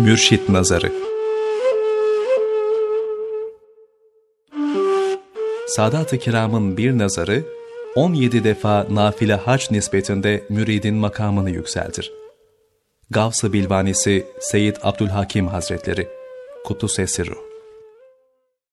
Mürşit Nazarı Sadat-ı Kiram'ın bir nazarı, 17 defa nafile hac nispetinde müridin makamını yükseltir. Gavs-ı Bilvanisi Seyyid Abdülhakim Hazretleri Kuddus Esirruh